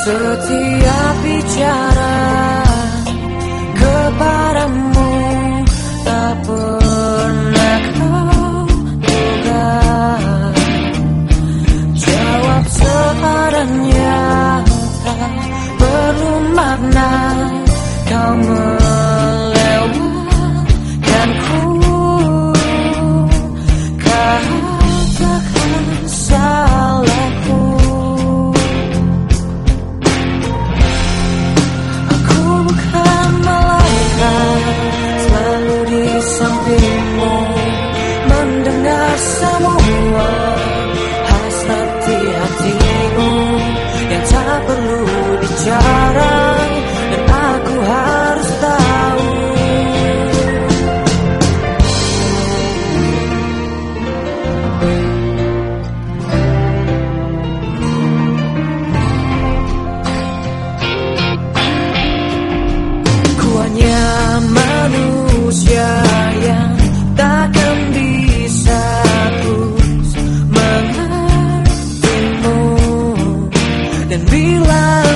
Setiap bicara kepadamu tak pernah kau duga Jawab sepadanya tak perlu makna. Kau hasrat hatimu yang tak perlu bicara dan bila